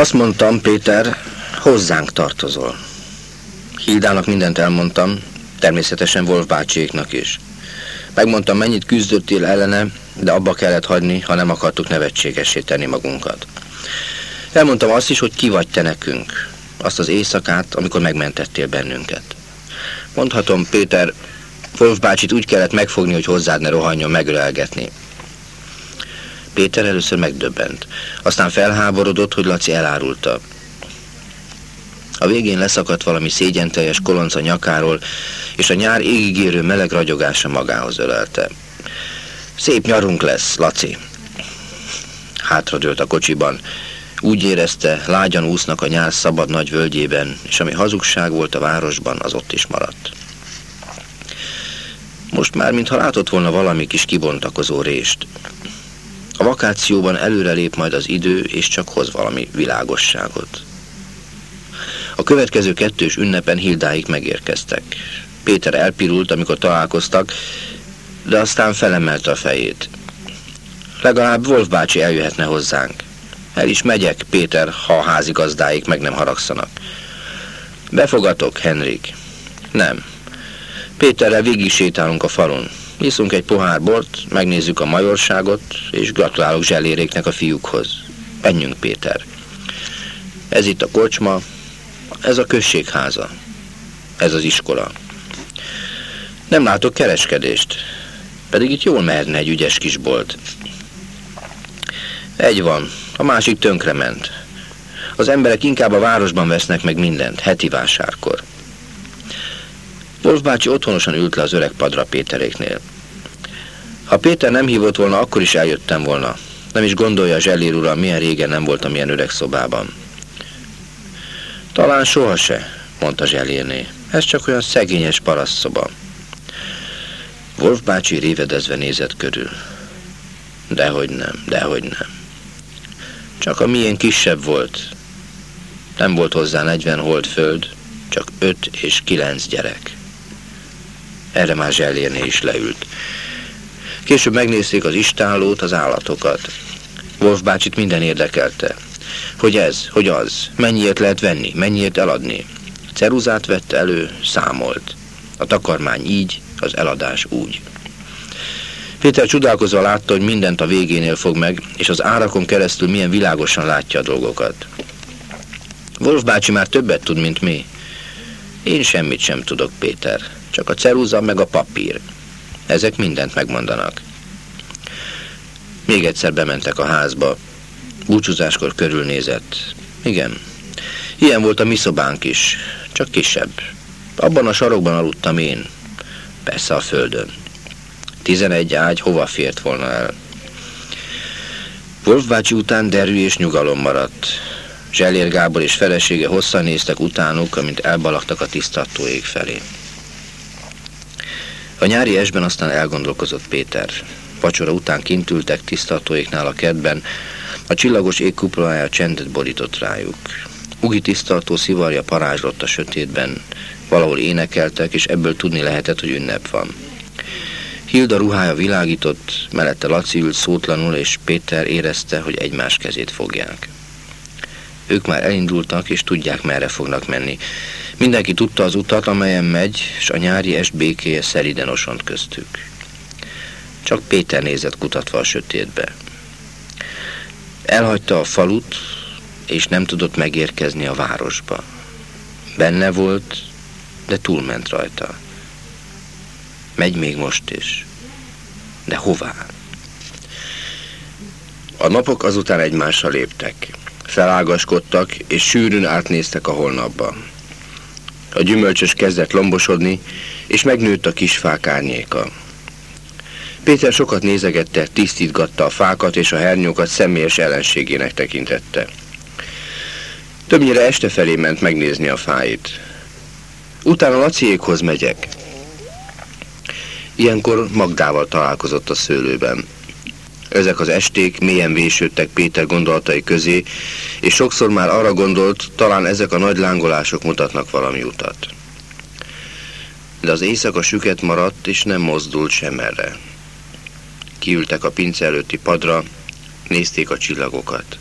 Azt mondtam, Péter, hozzánk tartozol. Hildának mindent elmondtam, természetesen Wolf bácsiéknak is. Megmondtam, mennyit küzdöttél ellene, de abba kellett hagyni, ha nem akartuk nevetségesé tenni magunkat. Elmondtam azt is, hogy ki vagy te nekünk, azt az éjszakát, amikor megmentettél bennünket. Mondhatom, Péter, Wolf bácsit úgy kellett megfogni, hogy hozzád ne rohanjon megölelgetni. Péter először megdöbbent, aztán felháborodott, hogy Laci elárulta. A végén leszakadt valami szégyenteljes kolonca nyakáról, és a nyár égigérő meleg ragyogása magához ölelte. Szép nyarunk lesz, Laci. Hátradőlt a kocsiban. Úgy érezte, lágyan úsznak a nyár szabad nagy völgyében, és ami hazugság volt a városban, az ott is maradt. Most már, mintha látott volna valami kis kibontakozó rést. A vakációban előrelép majd az idő, és csak hoz valami világosságot. A következő kettős ünnepen Hildáig megérkeztek. Péter elpirult, amikor találkoztak, de aztán felemelte a fejét. Legalább Wolf bácsi eljöhetne hozzánk. El is megyek, Péter, ha a házigazdáik meg nem haragszanak. Befogatok, Henrik. Nem. Péterrel végig sétálunk a falun. Iszunk egy pohár bort, megnézzük a majorságot, és gratulálok zseléréknek a fiúkhoz. Menjünk, Péter. Ez itt a kocsma, ez a községháza, ez az iskola. Nem látok kereskedést, pedig itt jól merne egy ügyes kis bolt. Egy van, a másik tönkrement. Az emberek inkább a városban vesznek meg mindent, heti vásárkor. Wolf bácsi otthonosan ült le az öreg padra Péteréknél. Ha Péter nem hívott volna, akkor is eljöttem volna. Nem is gondolja Zsellér uram, milyen régen nem voltam ilyen öreg szobában. Talán soha se, mondta Zselérné. Ez csak olyan szegényes parasztszoba. Wolf bácsi révedezve nézett körül. Dehogy nem, dehogy nem. Csak a milyen kisebb volt. Nem volt hozzá 40 hold föld, csak öt és kilenc gyerek. Erre már Zselérné is leült. Később megnézték az istálót, az állatokat. Wolf bácsit minden érdekelte. Hogy ez, hogy az, mennyiért lehet venni, mennyiért eladni. Ceruzát vett elő, számolt. A takarmány így, az eladás úgy. Péter csodálkozva látta, hogy mindent a végénél fog meg, és az árakon keresztül milyen világosan látja a dolgokat. Wolf bácsi már többet tud, mint mi. Én semmit sem tudok, Péter. Csak a ceruza meg a papír. Ezek mindent megmondanak. Még egyszer bementek a házba. Búcsúzáskor körülnézett. Igen, ilyen volt a mi szobánk is, csak kisebb. Abban a sarokban aludtam én. Persze a földön. Tizenegy ágy hova fért volna el. Wolf bácsi után derű és nyugalom maradt. Zselér Gábor és felesége hosszan néztek utánuk, amint elbalagtak a tisztató ég felé. A nyári esben aztán elgondolkozott Péter. Vacsora után kint ültek tisztatóiknál a kertben, a csillagos égkuplája csendet borított rájuk. Ugi tisztartó szivarja parázslott a sötétben, valahol énekeltek, és ebből tudni lehetett, hogy ünnep van. Hilda ruhája világított, mellette Laci ült szótlanul, és Péter érezte, hogy egymás kezét fogják. Ők már elindultak, és tudják, merre fognak menni. Mindenki tudta az utat, amelyen megy, és a nyári est békéje szeriden osont köztük. Csak Péter nézett kutatva a sötétbe. Elhagyta a falut, és nem tudott megérkezni a városba. Benne volt, de túlment rajta. Megy még most is. De hová? A napok azután egymásra léptek. Felágaskodtak, és sűrűn átnéztek a holnapba. A gyümölcsös kezdett lombosodni, és megnőtt a kis fák árnyéka. Péter sokat nézegette, tisztítgatta a fákat, és a hernyókat személyes ellenségének tekintette. Többnyire este felé ment megnézni a fáit. Utána Laciékhoz megyek. Ilyenkor Magdával találkozott a szőlőben. Ezek az esték mélyen vésődtek Péter gondolatai közé, és sokszor már arra gondolt, talán ezek a nagy lángolások mutatnak valami utat. De az éjszaka süket maradt, és nem mozdult sem erre. Kiültek a pince előtti padra, nézték a csillagokat.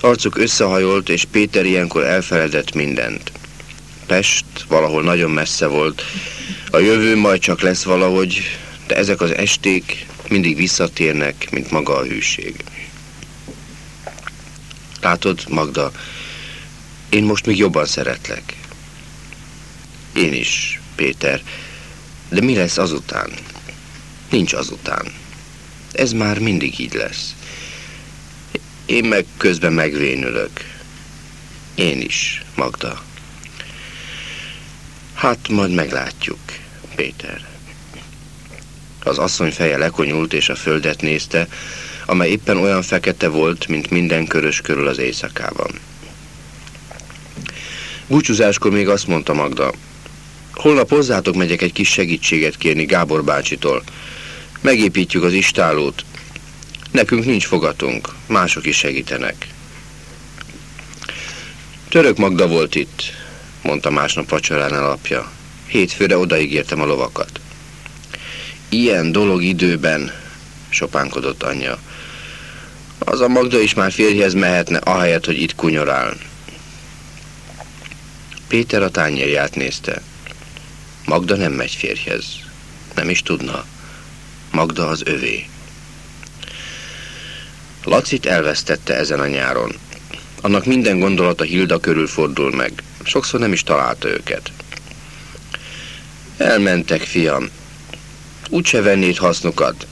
Arcuk összehajolt, és Péter ilyenkor elfeledett mindent. Pest valahol nagyon messze volt, a jövő majd csak lesz valahogy, de ezek az esték mindig visszatérnek, mint maga a hűség. Látod, Magda, én most még jobban szeretlek. Én is, Péter. De mi lesz azután? Nincs azután. Ez már mindig így lesz. Én meg közben megvénülök. Én is, Magda. Hát majd meglátjuk, Péter. Az asszony feje lekonyult és a földet nézte, amely éppen olyan fekete volt, mint minden körös körül az éjszakában. Búcsúzáskor még azt mondta Magda, holnap hozzátok megyek egy kis segítséget kérni Gábor bácsitól. Megépítjük az istálót. Nekünk nincs fogatunk, mások is segítenek. Török Magda volt itt, mondta másnap vacsorán alapja. Hétfőre odaígértem a lovakat. Ilyen dolog időben, sopánkodott anyja. Az a Magda is már férjhez mehetne, ahelyett, hogy itt kunyorál. Péter a tányérját nézte. Magda nem megy férjhez. Nem is tudna. Magda az övé. Lacit elvesztette ezen a nyáron. Annak minden gondolata Hilda körül fordul meg. Sokszor nem is találta őket. Elmentek, fiam. Úgyse vennéd hasznukat.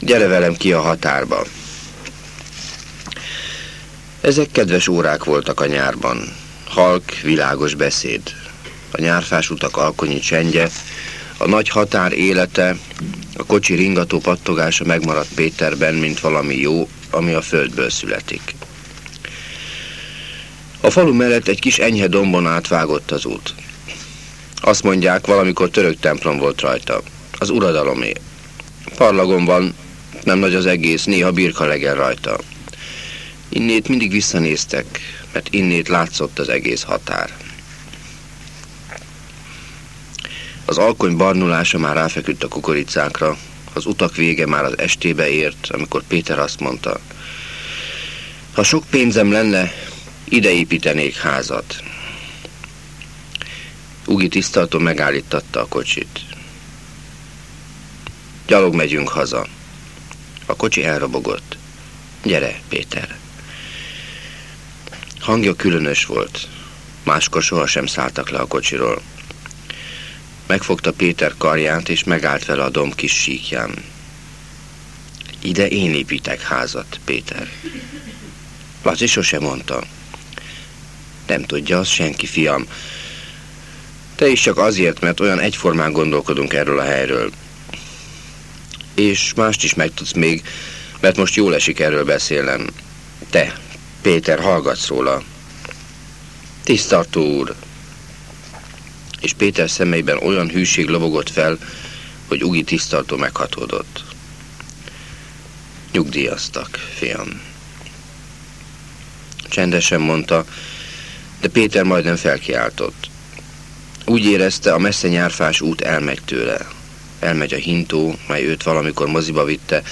Gyere velem ki a határba. Ezek kedves órák voltak a nyárban. Halk, világos beszéd. A nyárfás utak alkonyi csendje, a nagy határ élete, a kocsi ringató pattogása megmaradt Péterben, mint valami jó, ami a földből születik. A falu mellett egy kis enyhe dombon átvágott az út. Azt mondják, valamikor török templom volt rajta. Az uradalomé. Parlagon van, nem nagy az egész, néha birka legel rajta. Innét mindig visszanéztek, mert innét látszott az egész határ. Az alkony barnulása már ráfeküdt a kukoricákra, az utak vége már az estébe ért, amikor Péter azt mondta, ha sok pénzem lenne, ide építenék házat. Ugi tisztaltó megállítatta a kocsit. Gyalog megyünk haza. A kocsi elrobogott. Gyere, Péter. Hangja különös volt. Máskor sohasem szálltak le a kocsiról. Megfogta Péter karját, és megállt vele a domb kis síkján. Ide én építek házat, Péter. Laci sose mondta. Nem tudja az senki, fiam. Te is csak azért, mert olyan egyformán gondolkodunk erről a helyről. És mást is megtudsz még, mert most jól esik erről beszélnem. Te, Péter, hallgatsz róla. Tisztartó úr. És Péter szemeiben olyan hűség lobogott fel, hogy Ugi tisztartó meghatódott. Nyugdíjaztak, fiam. Csendesen mondta, de Péter majdnem felkiáltott. Úgy érezte, a messze nyárfás út elmegy tőle. Elmegy a hintó, mely őt valamikor moziba vitte,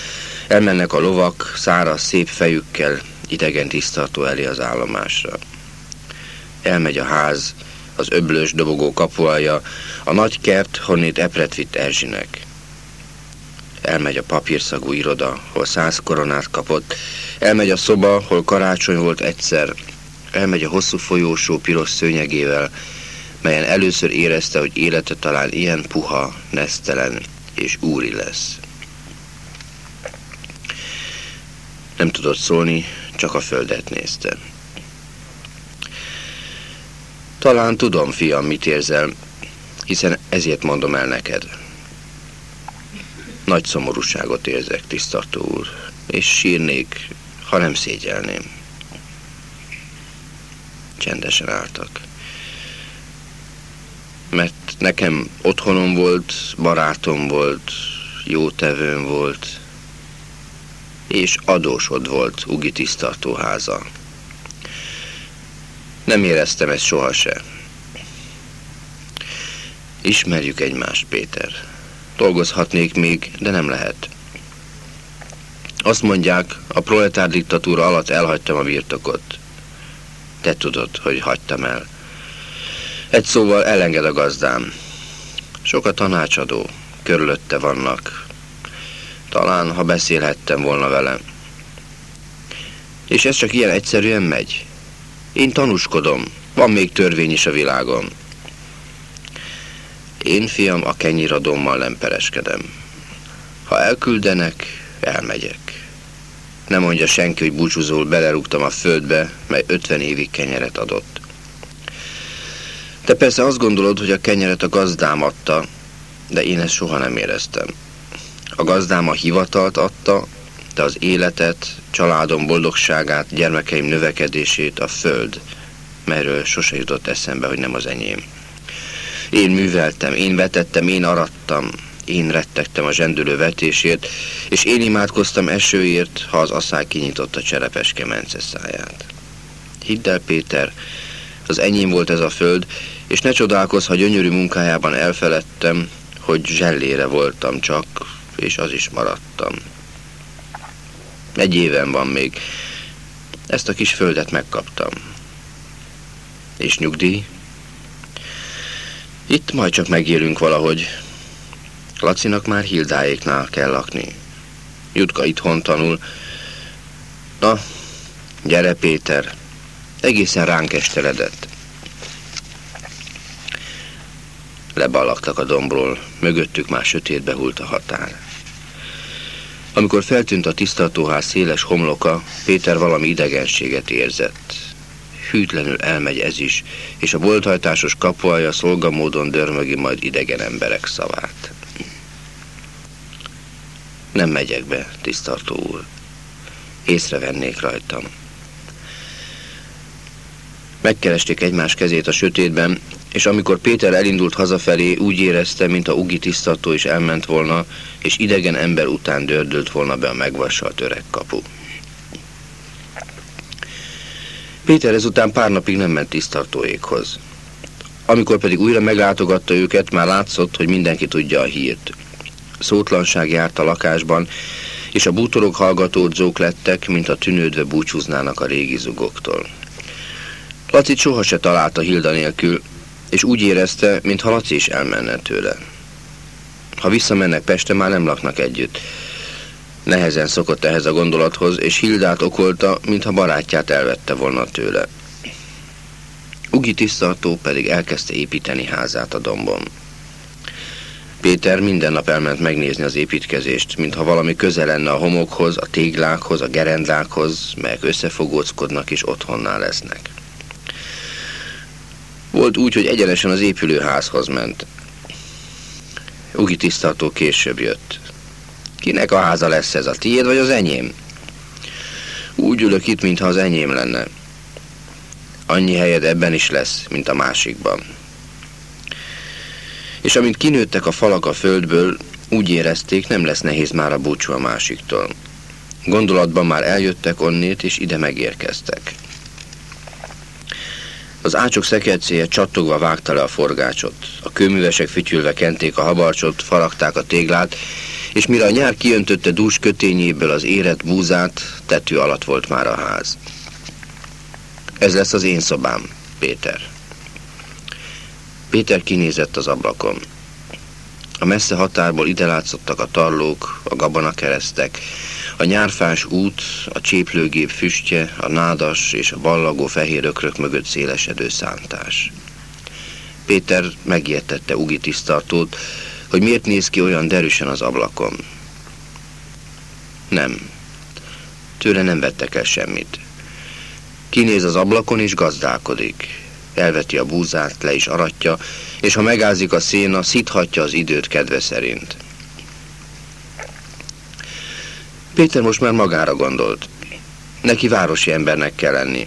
elmennek a lovak, száraz, szép fejükkel, idegen tisztartó elé az állomásra. Elmegy a ház, az öblös dobogó kapuaja, a nagy kert, honnét epret vitt Erzsinek. Elmegy a papírszagú iroda, hol száz koronát kapott, elmegy a szoba, hol karácsony volt egyszer, elmegy a hosszú folyósó piros szőnyegével, melyen először érezte, hogy élete talán ilyen puha, nesztelen és úri lesz. Nem tudott szólni, csak a földet nézte. Talán tudom, fiam, mit érzel, hiszen ezért mondom el neked. Nagy szomorúságot érzek, tisztartó úr, és sírnék, ha nem szégyelném. Csendesen álltak. Mert nekem otthonom volt, barátom volt, jótevőm volt, és adósod volt Ugi tisztartóháza. Nem éreztem ezt sohasem. Ismerjük egymást, Péter. Dolgozhatnék még, de nem lehet. Azt mondják, a proletár diktatúra alatt elhagytam a birtokot. Te tudod, hogy hagytam el. Egy szóval elenged a gazdám. Sok a tanácsadó, körülötte vannak. Talán, ha beszélhettem volna velem. És ez csak ilyen egyszerűen megy. Én tanúskodom, van még törvény is a világon. Én, fiam, a kenyiradommal nem pereskedem. Ha elküldenek, elmegyek. Nem mondja senki, hogy búcsúzól belerúgtam a földbe, mely 50 évig kenyeret adott. Te persze azt gondolod, hogy a kenyeret a gazdám adta, de én ezt soha nem éreztem. A gazdám a hivatalt adta, de az életet, családom boldogságát, gyermekeim növekedését a föld, melyről sose jutott eszembe, hogy nem az enyém. Én műveltem, én vetettem, én arattam, én rettegtem a zsendülő vetésért, és én imádkoztam esőért, ha az asszály kinyitotta cserepes kemence száját. Hidd el, Péter, az enyém volt ez a föld, és ne csodálkozz, ha gyönyörű munkájában elfeledtem, hogy zsellére voltam csak, és az is maradtam. Egy éven van még. Ezt a kis földet megkaptam. És nyugdíj? Itt majd csak megélünk valahogy. Lacinak már Hildáéknál kell lakni. Jutka itthon tanul. Na, gyere Péter, egészen ránk esteledett. Leballagtak a dombról, mögöttük már sötétbe hult a határ. Amikor feltűnt a tisztatóház széles homloka, Péter valami idegenséget érzett. Hűtlenül elmegy ez is, és a bolthajtásos kapuaja szolgamódon dörmögi majd idegen emberek szavát. Nem megyek be, tisztartó úr. Észrevennék rajtam. Megkeresték egymás kezét a sötétben, és amikor Péter elindult hazafelé, úgy érezte, mint a ugi tisztató is elment volna, és idegen ember után dördült volna be a megvassalt öreg kapu. Péter ezután pár napig nem ment tisztartóékhoz. Amikor pedig újra meglátogatta őket, már látszott, hogy mindenki tudja a hírt. Szótlanság járt a lakásban, és a bútorok hallgatódzók lettek, mint a tűnődve búcsúznának a régi zugoktól. Laci soha se találta Hilda nélkül, és úgy érezte, mintha Laci is elmenne tőle. Ha visszamennek Pestre, már nem laknak együtt. Nehezen szokott ehhez a gondolathoz, és Hildát okolta, mintha barátját elvette volna tőle. Ugi tisztartó pedig elkezdte építeni házát a dombon. Péter minden nap elment megnézni az építkezést, mintha valami közel lenne a homokhoz, a téglákhoz, a gerendlákhoz, melyek összefogóckodnak és otthonná lesznek. Volt úgy, hogy egyenesen az épülőházhoz ment. Ugi tisztartó később jött. Kinek a háza lesz ez, a tiéd vagy az enyém? Úgy ülök itt, mintha az enyém lenne. Annyi helyed ebben is lesz, mint a másikban. És amint kinőttek a falak a földből, úgy érezték, nem lesz nehéz már a búcsú a másiktól. Gondolatban már eljöttek onnét, és ide megérkeztek. Az ácsok szekercéje csattogva vágta le a forgácsot. A kőművesek fütyülve kenték a habarcsot, faragták a téglát, és mire a nyár kiöntötte dús kötényéből az érett búzát, tető alatt volt már a ház. Ez lesz az én szobám, Péter. Péter kinézett az ablakon. A messze határból ide látszottak a tarlók, a gabonakeresztek, a nyárfás út, a cséplőgép füstje, a nádas és a ballagó fehér ökrök mögött szélesedő szántás. Péter megértette Ugi tisztartót, hogy miért néz ki olyan derűsen az ablakon. Nem. Tőle nem vettek el semmit. Kinéz az ablakon és gazdálkodik. Elveti a búzát, le is aratja, és ha megázik a széna, szíthatja az időt kedve szerint. Péter most már magára gondolt. Neki városi embernek kell lenni.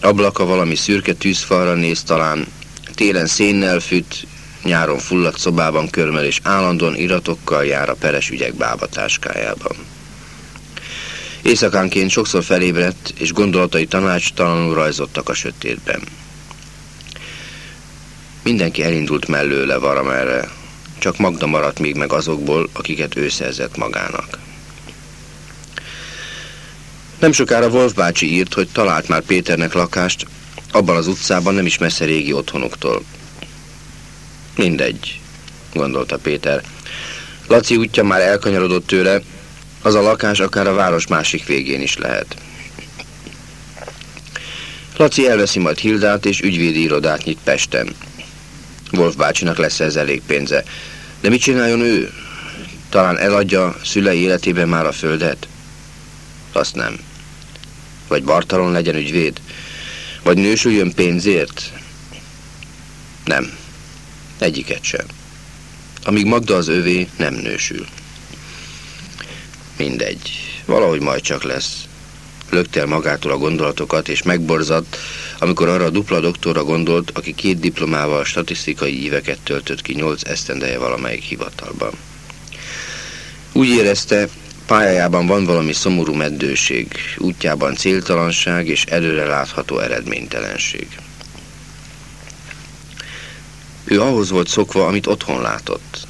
Ablaka valami szürke tűzfalra néz talán, télen szénnel füt, nyáron fulladt szobában körmel, és állandóan iratokkal jár a peres ügyek bábatáskájában. Éjszakánként sokszor felébredt, és gondolatai tanácstalanul rajzottak a sötétben. Mindenki elindult mellőle valamerre, csak Magda maradt még meg azokból, akiket ő szerzett magának. Nem sokára Wolf bácsi írt, hogy talált már Péternek lakást, abban az utcában nem is messze régi otthonuktól. Mindegy, gondolta Péter. Laci útja már elkanyarodott tőle, az a lakás akár a város másik végén is lehet. Laci elveszi majd Hildát és ügyvédi irodát nyit Pesten. Wolf bácsinak lesz ez elég pénze. De mit csináljon ő? Talán eladja szülei életében már a földet? Azt nem. Vagy Bartalon legyen ügyvéd? Vagy nősüljön pénzért? Nem. Egyiket sem. Amíg Magda az övé, nem nősül. Mindegy. Valahogy majd csak lesz. Lökte el magától a gondolatokat, és megborzadt, amikor arra a dupla doktorra gondolt, aki két diplomával statisztikai éveket töltött ki nyolc esztendeje valamelyik hivatalban. Úgy érezte, pályájában van valami szomorú meddőség, útjában céltalanság és előre látható eredménytelenség. Ő ahhoz volt szokva, amit otthon látott.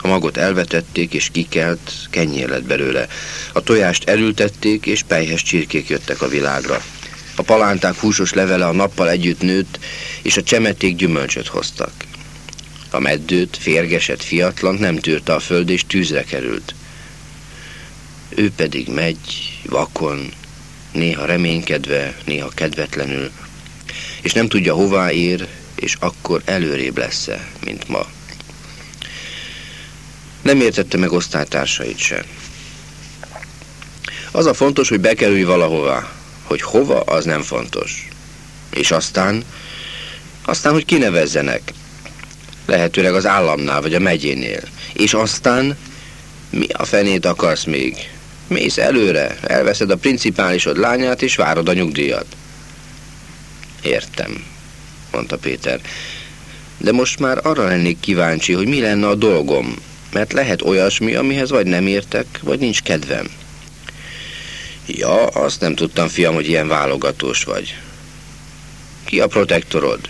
A magot elvetették és kikelt, kenyér lett belőle. A tojást elültették, és pejhes csirkék jöttek a világra. A palánták húsos levele a nappal együtt nőtt, és a csemeték gyümölcsöt hoztak. A meddőt, férgeset fiatlan nem tűrte a föld, és tűzre került. Ő pedig megy, vakon, néha reménykedve, néha kedvetlenül, és nem tudja hová ér, és akkor előrébb lesz-e, mint ma. Nem értette meg osztálytársait sem. Az a fontos, hogy bekerülj valahová. Hogy hova, az nem fontos. És aztán, aztán, hogy kinevezzenek. Lehetőleg az államnál, vagy a megyénél. És aztán, mi a fenét akarsz még? Mész előre, elveszed a principálisod lányát, és várod a nyugdíjat. Értem, mondta Péter. De most már arra lennék kíváncsi, hogy mi lenne a dolgom, mert lehet olyasmi, amihez vagy nem értek, vagy nincs kedvem. Ja, azt nem tudtam, fiam, hogy ilyen válogatós vagy. Ki a protektorod?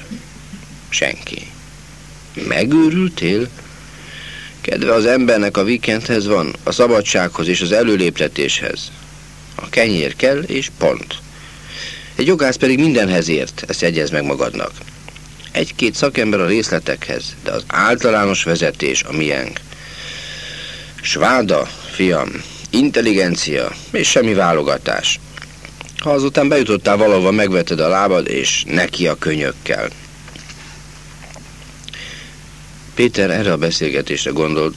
Senki. Megőrültél? Kedve az embernek a vikendhez van, a szabadsághoz és az előléptetéshez. A kenyér kell, és pont. Egy jogász pedig mindenhez ért, ezt jegyez meg magadnak. Egy-két szakember a részletekhez, de az általános vezetés a miénk. Sváda, fiam, intelligencia és semmi válogatás. Ha azután bejutottál valahova, megveted a lábad, és neki a könyökkel. Péter erre a beszélgetésre gondolt,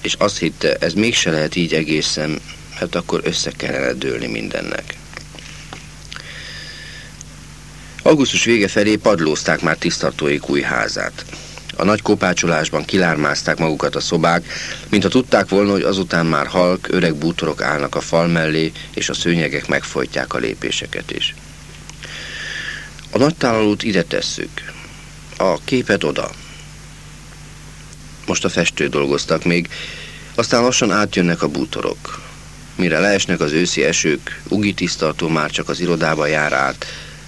és azt hitte, ez mégse lehet így egészen, mert akkor össze kellene dőlni mindennek. Augusztus vége felé padlózták már tisztartóik új házát. A nagy kopácsolásban kilármázták magukat a szobák, mintha tudták volna, hogy azután már halk, öreg bútorok állnak a fal mellé, és a szőnyegek megfojtják a lépéseket is. A nagy tálalót ide tesszük, a képet oda. Most a festő dolgoztak még, aztán lassan átjönnek a bútorok. Mire leesnek az őszi esők, Ugi tisztartó már csak az irodába jár át,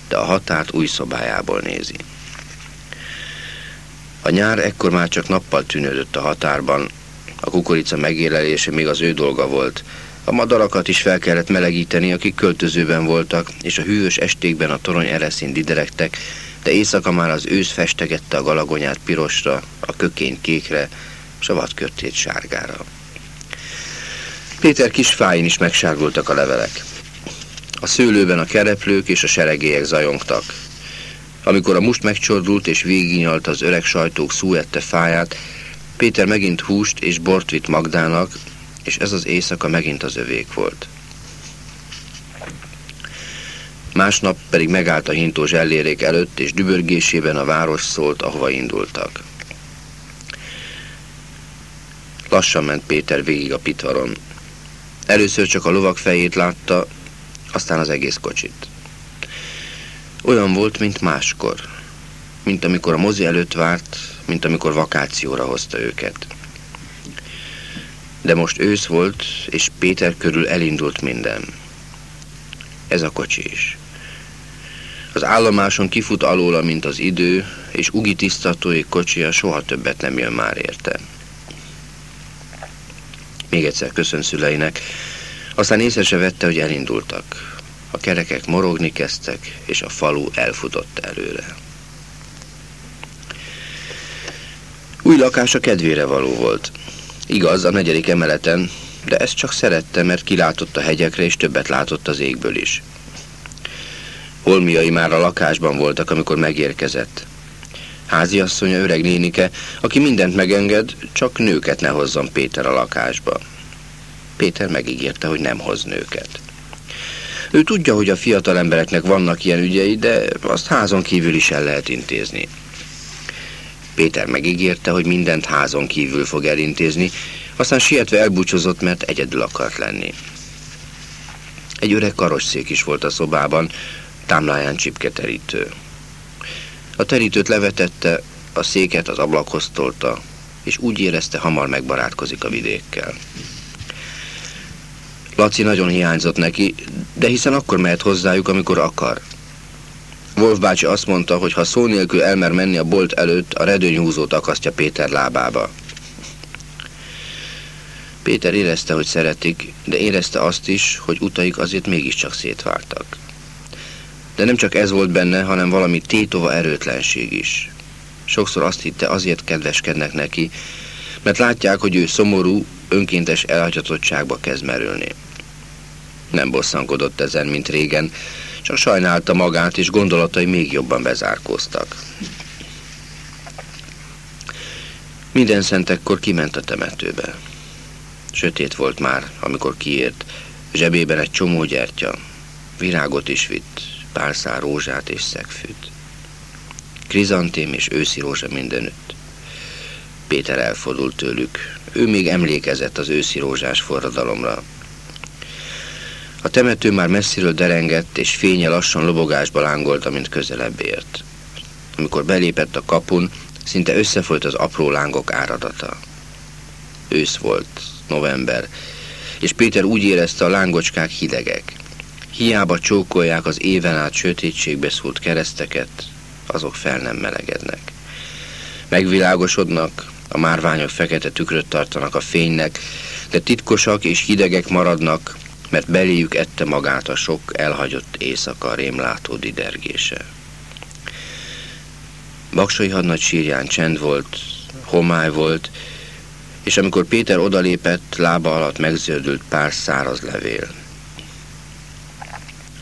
de a határt új szobájából nézi. A nyár ekkor már csak nappal tűnődött a határban, a kukorica megélelése még az ő dolga volt. A madarakat is fel kellett melegíteni, akik költözőben voltak, és a hűvös estékben a torony ereszén diderektek, de éjszaka már az ősz festegette a galagonyát pirosra, a kökényt kékre, s a vadkörtét sárgára. Péter kis fáin is megsárgultak a levelek. A szőlőben a kereplők és a seregélyek zajongtak. Amikor a must megcsordult és végignyalt az öreg sajtók szúette fáját, Péter megint húst és bort vitt Magdának, és ez az éjszaka megint az övék volt. Másnap pedig megállt a hintó zsellérék előtt, és dübörgésében a város szólt, ahova indultak. Lassan ment Péter végig a pitvaron. Először csak a lovak fejét látta, aztán az egész kocsit. Olyan volt, mint máskor, mint amikor a mozi előtt várt, mint amikor vakációra hozta őket. De most ősz volt, és Péter körül elindult minden. Ez a kocsi is. Az állomáson kifut alóla, mint az idő, és Ugi tisztatói kocsia soha többet nem jön már érte. Még egyszer köszön szüleinek, aztán észre se vette, hogy elindultak. A kerekek morogni kezdtek, és a falu elfutott előre. Új lakása kedvére való volt. Igaz, a negyedik emeleten, de ezt csak szerette, mert kilátott a hegyekre, és többet látott az égből is. Holmiai már a lakásban voltak, amikor megérkezett. Háziasszonya öreg nénike, aki mindent megenged, csak nőket ne hozzon Péter a lakásba. Péter megígérte, hogy nem hoz nőket. Ő tudja, hogy a fiatal embereknek vannak ilyen ügyei, de azt házon kívül is el lehet intézni. Péter megígérte, hogy mindent házon kívül fog elintézni, aztán sietve elbúcsúzott, mert egyedül akart lenni. Egy öreg karosszék is volt a szobában, támláján csipketerítő. A terítőt levetette, a széket az ablakhoz tolta, és úgy érezte, hamar megbarátkozik a vidékkel. Laci nagyon hiányzott neki, de hiszen akkor mehet hozzájuk, amikor akar. Wolf bácsi azt mondta, hogy ha szó nélkül elmer menni a bolt előtt, a redőnyhúzót akasztja Péter lábába. Péter érezte, hogy szeretik, de érezte azt is, hogy utaik azért mégiscsak szétváltak. De nem csak ez volt benne, hanem valami tétova erőtlenség is. Sokszor azt hitte, azért kedveskednek neki, mert látják, hogy ő szomorú, önkéntes elhagyatottságba kezd merülni. Nem bosszankodott ezen, mint régen, csak sajnálta magát, és gondolatai még jobban bezárkóztak. Minden szentekkor kiment a temetőbe. Sötét volt már, amikor kiért, zsebében egy csomó gyertya. Virágot is vitt, pálszár rózsát és szegfűt. Krizantém és őszi rózsa mindenütt. Péter elfordult tőlük. Ő még emlékezett az őszi rózsás forradalomra, a temető már messziről derengett, és fénye lassan lobogásba lángolt, amint közelebb ért. Amikor belépett a kapun, szinte összefolyt az apró lángok áradata. Ősz volt, november, és Péter úgy érezte, a lángocskák hidegek. Hiába csókolják az éven át sötétségbe szúrt kereszteket, azok fel nem melegednek. Megvilágosodnak, a márványok fekete tükröt tartanak a fénynek, de titkosak és hidegek maradnak, mert beléjük ette magát a sok elhagyott éjszaka rémlátó didergése. Baksai hadnagy sírján csend volt, homály volt, és amikor Péter odalépett, lába alatt megzöldült pár száraz levél.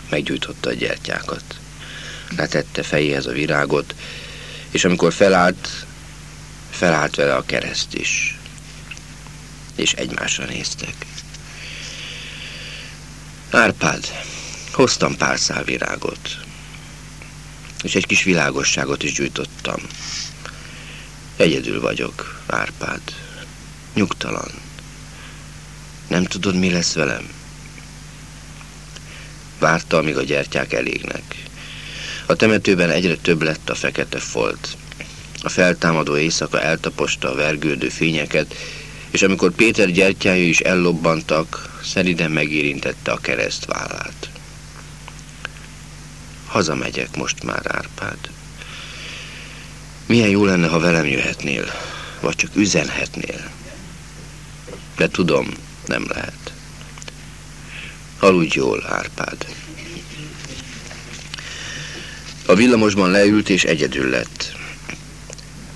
Meggyújtotta a gyertyákat. Letette fejéhez a virágot, és amikor felállt, felállt vele a kereszt is. És egymásra néztek. Árpád, hoztam pár szál virágot, és egy kis világosságot is gyújtottam. Egyedül vagyok, Árpád, nyugtalan. Nem tudod, mi lesz velem? Várta, amíg a gyertyák elégnek. A temetőben egyre több lett a fekete folt. A feltámadó éjszaka eltaposta a vergődő fényeket, és amikor Péter gyertyája is ellobbantak, szeriden megérintette a keresztvállát. Hazamegyek most már, Árpád. Milyen jó lenne, ha velem jöhetnél, vagy csak üzenhetnél. De tudom, nem lehet. Aludj jól, Árpád. A villamosban leült és egyedül lett.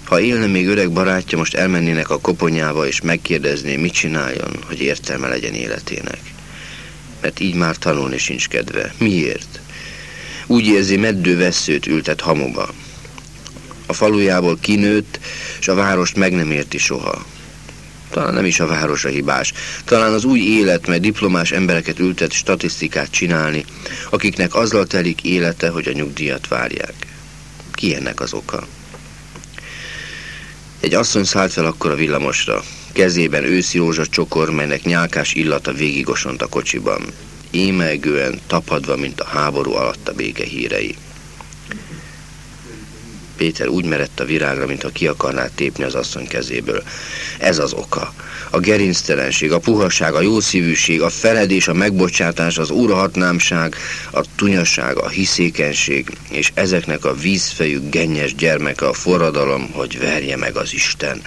Ha élne még öreg barátja, most elmennének a koponyába, és megkérdezné, mit csináljon, hogy értelme legyen életének. Mert így már tanulni sincs kedve. Miért? Úgy érzi, meddő veszőt ültet hamuba. A falujából kinőtt, és a várost meg nem érti soha. Talán nem is a város a hibás. Talán az új élet, mely diplomás embereket ültet statisztikát csinálni, akiknek azzal telik élete, hogy a nyugdíjat várják. Ki ennek az oka? Egy asszony szállt fel akkor a villamosra. Kezében őszi rózsa csokor, melynek nyálkás illata végigosont a kocsiban. Émelgően, tapadva, mint a háború alatt a béke hírei. Péter úgy merett a virágra, mintha ki akarná tépni az asszony kezéből. Ez az oka. A gerinctelenség, a puhaság, a jószívűség, a feledés, a megbocsátás, az urhatnámság, a tunyaság, a hiszékenység, és ezeknek a vízfejű, gennyes gyermeke a forradalom, hogy verje meg az Isten.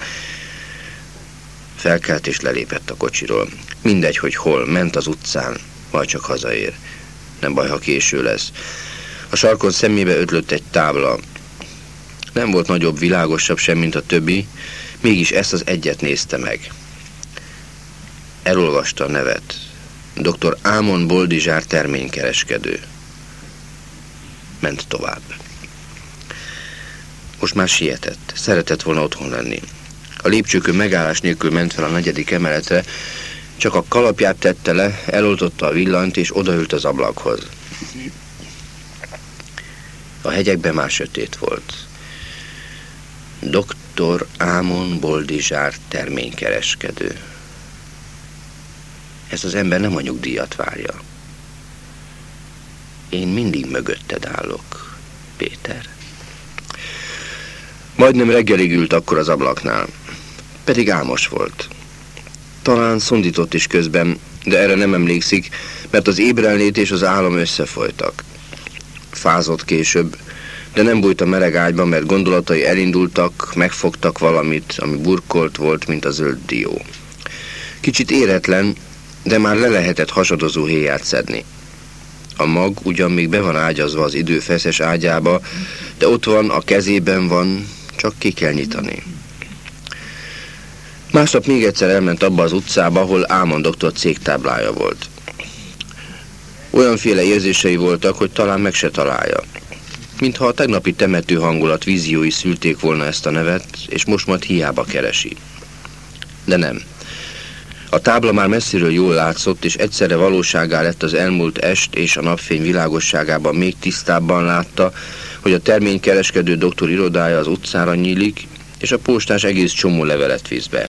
Felkelt és lelépett a kocsiról. Mindegy, hogy hol, ment az utcán, majd csak hazaér. nem baj, ha késő lesz. A sarkon szemébe ötlött egy tábla. Nem volt nagyobb, világosabb sem, mint a többi, mégis ezt az egyet nézte meg. Elolvasta a nevet. Dr. Ámon Boldizsár terménykereskedő. Ment tovább. Most már sietett. Szeretett volna otthon lenni. A lépcsőkön megállás nélkül ment fel a negyedik emeletre, csak a kalapját tette le, eloltotta a villanyt és odaült az ablakhoz. A hegyekben már sötét volt. Dr. Ámon Boldizsár terménykereskedő. Ez az ember nem a nyugdíjat várja. Én mindig mögötted állok, Péter. Majdnem reggelig ült akkor az ablaknál. Pedig álmos volt. Talán szondított is közben, de erre nem emlékszik, mert az ébrenlét és az álom összefolytak. Fázott később, de nem bújt a meleg ágyba, mert gondolatai elindultak, megfogtak valamit, ami burkolt volt, mint a zöld dió. Kicsit éretlen, de már le lehetett hasadozó héját szedni. A mag ugyan még be van ágyazva az idő feszes ágyába, de ott van, a kezében van, csak ki kell nyitani. Másnap még egyszer elment abba az utcába, ahol Ámon doktor cégtáblája volt. Olyanféle érzései voltak, hogy talán meg se találja. Mintha a tegnapi temető hangulat víziói szülték volna ezt a nevet, és most majd hiába keresi. De nem. A tábla már messziről jól látszott, és egyszerre valóságá lett az elmúlt est, és a napfény világosságában még tisztábban látta, hogy a terménykereskedő doktor irodája az utcára nyílik, és a postás egész csomó levelet visz be.